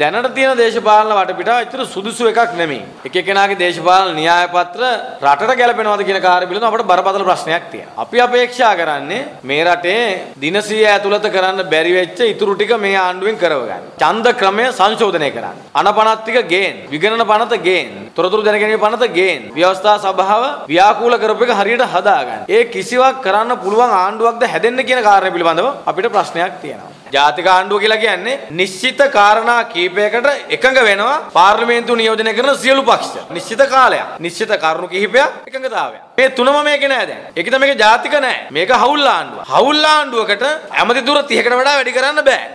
දැනට තියෙන දේශපාලන වටපිටාව ඇත්තට සුදුසු එකක් නෙමෙයි. එක එකනාගේ දේශපාලන න්‍යාය පත්‍ර රටට ගැලපෙනවද කියන කාර්ය පිළිබඳව අපිට බරපතල ප්‍රශ්නයක් තියෙනවා. අපි අපේක්ෂා කරන්නේ මේ රටේ දින 100 ඇතුළත කරන්න බැරි වෙච්ච ඉතුරු ටික මේ ආණ්ඩුවෙන් කරව ගන්න. ඡන්ද ක්‍රමය සංශෝධනය කරන්න. අනපනත් ටික ගේන්, විගණන පනත ගේන්, තොරතුරු දැනගැනීමේ පනත ගේන්, ව්‍යවස්ථා සභාව ව්‍යාකූල කරපු එක හරියට හදාගන්න. ඒ කිසිවක් කරන්න පුළුවන් ආණ්ඩුවක්ද හැදෙන්න කියන කාරණය පිළිබඳව අපිට ප්‍රශ්නයක් තියෙනවා. ජාතික ආණ්ඩුව කියලා කියන්නේ නිශ්චිත කාරණා කීපයකට එකඟ වෙනවා පාර්ලිමේන්තුව නියෝජනය කරන සියලු පක්ෂ. නිශ්චිත කාලයක්, නිශ්චිත කරුණු කිහිපයක් එකඟතාවයක්. මේ තුනම මේකේ නෑ දැන්. ඒක තමයි මේක ජාතික නෑ. මේක හවුල් ආණ්ඩුව. හවුල් ආණ්ඩුවකට ඇමති දුර 30කට වඩා වැඩි කරන්න බෑ.